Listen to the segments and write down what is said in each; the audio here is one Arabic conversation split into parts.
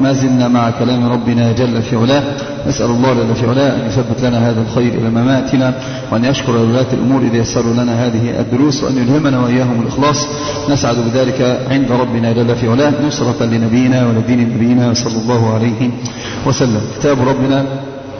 ما زلنا مع كلام ربنا جل في علاه. نسأل الله جل في علاه أن يثبت لنا هذا الخير إلى مماتنا وأن يشكر ولاة الأمور إذا يسروا لنا هذه الدروس وأن يلهمنا وإياهم الإخلاص. نسعد بذلك عند ربنا جل في علاه نصرة لنبينا ولدين نبينا صلى الله عليه وسلم. كتاب ربنا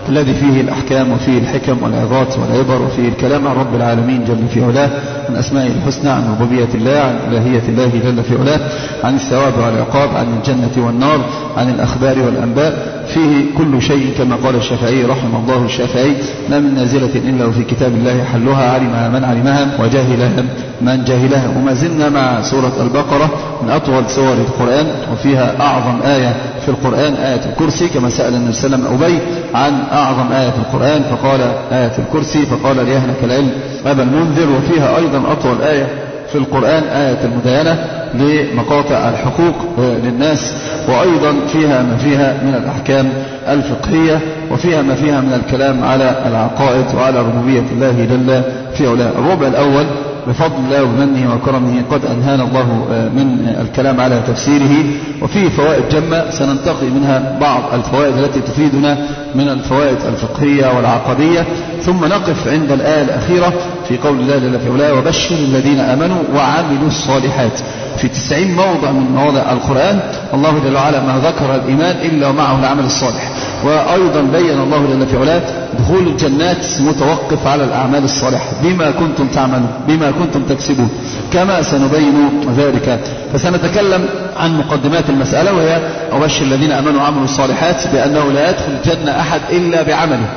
الذي فيه الأحكام وفيه الحكم والعظات والعبر وفيه الكلام عن رب العالمين جل في علاه عن أسمائه الحسنى عن ربوبية الله عن إلهية الله جل في علاه عن الثواب والعقاب عن الجنة والنار عن الأخبار والأنباء. فيه كل شيء كما قال الشافعي رحم الله الشافعي ما من نازلة إلا وفي كتاب الله حلها علمها من علمها وجاهلها من جاهلها. وما زلنا مع سورة البقرة من أطول سور القرآن وفيها أعظم آية في القرآن آية الكرسي كما سأل النبي صلى الله عليه وسلم أبي عن أعظم آية في القرآن فقال آية الكرسي فقال ليهنك العلم. أبا المنذر وفيها أيضا أطول آية في القرآن آية المداينة لمقاطع الحقوق للناس وأيضا فيها ما فيها من الأحكام الفقهية وفيها ما فيها من الكلام على العقائد وعلى ربوبية الله جل في علاه. الربع الأول بفضل الله ومنه وكرمه قد أنهانا الله من الكلام على تفسيره. وفيه فوائد جمة سننتقي منها بعض الفوائد التي تفيدنا من الفوائد الفقهية والعقدية. ثم نقف عند الآية الأخيرة في قول الله جل في علاه وبشر الذين آمنوا وعملوا الصالحات في تسعين موضع من مواضع القرآن الله جل وعلا ما ذكر الإيمان إلا ومعه العمل الصالح. وأيضا بين الله جل في علاه دخول الجنات متوقف على الأعمال الصالحة. بما كنتم تعملون بما كنتم تكسبون. كما سنبين ذلك. فسنتكلم عن مقدمات المسألة وهي أبشر الذين أمنوا وعملوا الصالحات بأنه لا يدخل الجنة أحد إلا بعمله.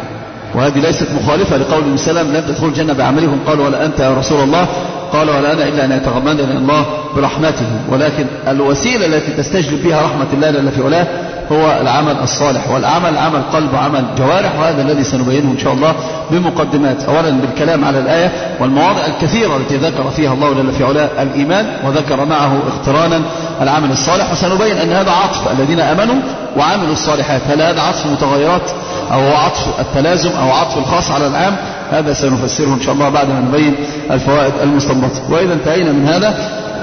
وهذه ليست مخالفة لقول النبي صلى الله عليه وسلم لم تدخل الجنة بعملهم. قالوا ولا أنت يا رسول الله. قال ولا أنا إلا أن يتغمدني الله برحمته. ولكن الوسيلة التي تستجلب بها رحمة الله جل في علاه هو العمل الصالح. والعمل عمل قلب وعمل جوارح وهذا الذي سنبينه إن شاء الله بمقدمات. أولا بالكلام على الآية والمواضع الكثيرة التي ذكر فيها الله جل في علاه الإيمان وذكر معه اقترانا العمل الصالح. وسنبين أن هذا عطف. الذين أمنوا وعملوا الصالحات هل هذا عطف متغيرات أو عطف التلازم أو عطف الخاص على العام؟ هذا سنفسره إن شاء الله بعد ما نبين الفوائد المستنبطة. وإذا انتهينا من هذا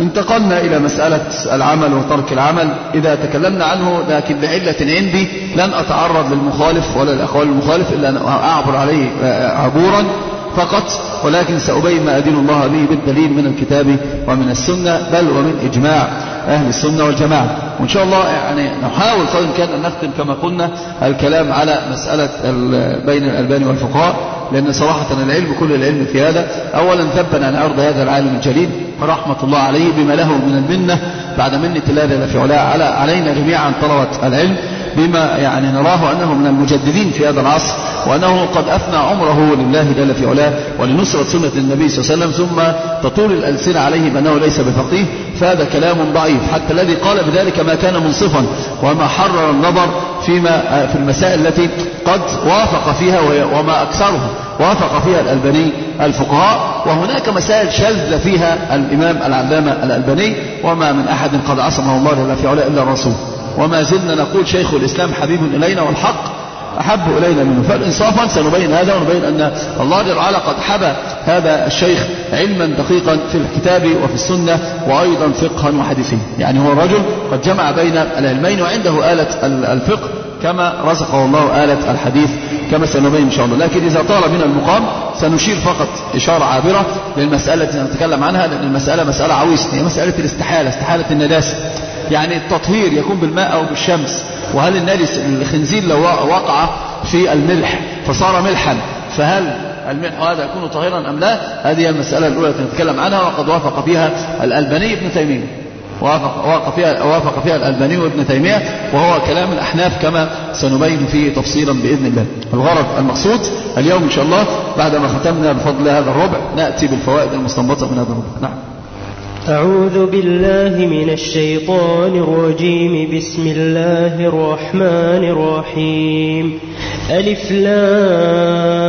انتقلنا إلى مسألة العمل وترك العمل. إذا تكلمنا عنه لكن لعلة عندي لن أتعرض للمخالف ولا الأقوال المخالف إلا أن أعبر عليه عبورا فقط. ولكن سأبين ما أدين الله به بالدليل من الكتاب ومن السنة بل ومن إجماع أهل السنة والجماعة. وإن شاء الله يعني نحاول قدر كان أن نختم كما قلنا الكلام على مسألة بين الألباني والفقهاء. لأن صراحة العلم كل العلم في هذا. أولا ذبنا عن عرض هذا العالم الجليل رحمة الله عليه بما له من المنة. بعد منة الله جل في علاه علينا جميعا طلبة العلم بما يعني نراه أنه من المجددين في هذا العصر وأنه قد أفنى عمره لله جل في علاه ولنصرة سنة النبي صلى الله عليه وسلم ثم تطول الألسنة عليه بأنه ليس بفقيه. فهذا كلام ضعيف حتى الذي قال بذلك ما كان منصفا وما حرر النظر فيما في المسائل التي قد وافق فيها وما أكثرها وافق فيها الألباني الفقهاء وهناك مسائل شذ فيها الإمام العلامة الألباني وما من أحد قد عصمه الله جل في علاه إلا الرسول. وما زلنا نقول شيخ الإسلام حبيب إلينا والحق أحب إلينا منه. فالإنصافا سنبين هذا ونبين أن الله جل وعلا قد حبى هذا الشيخ علما دقيقا في الكتاب وفي السنة وأيضا فقها وحديثا يعني هو رجل قد جمع بين العلمين وعنده آلة الفقه كما رزقه الله آلة الحديث كما سنبين إن شاء الله. لكن إذا طال بنا المقام سنشير فقط إشارة عابرة للمسألة التي نتكلم عنها لأن المسألة مسألة عويصة. هي مسألة الاستحالة استحالة النجاسة يعني التطهير يكون بالماء أو بالشمس. وهل النجس الخنزير لو وقع في الملح فصار ملحا فهل الملح هذا يكون طاهرا أم لا؟ هذه المسألة الأولى التي نتكلم عنها وقد وافق فيها الألباني ابن تيمية. وافق, وافق, فيها, وافق فيها الألباني وابن تيمية وهو كلام الأحناف كما سنبين فيه تفصيلا بإذن الله. الغرض المقصود اليوم إن شاء الله بعدما ختمنا بفضل هذا الربع نأتي بالفوائد المستنبطة من هذا الربع. نعم. أعوذ بالله من الشيطان الرجيم. بسم الله الرحمن الرحيم. ألف لام.